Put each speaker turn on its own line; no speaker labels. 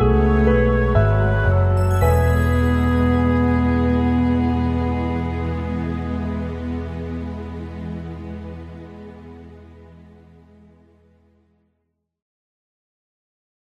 you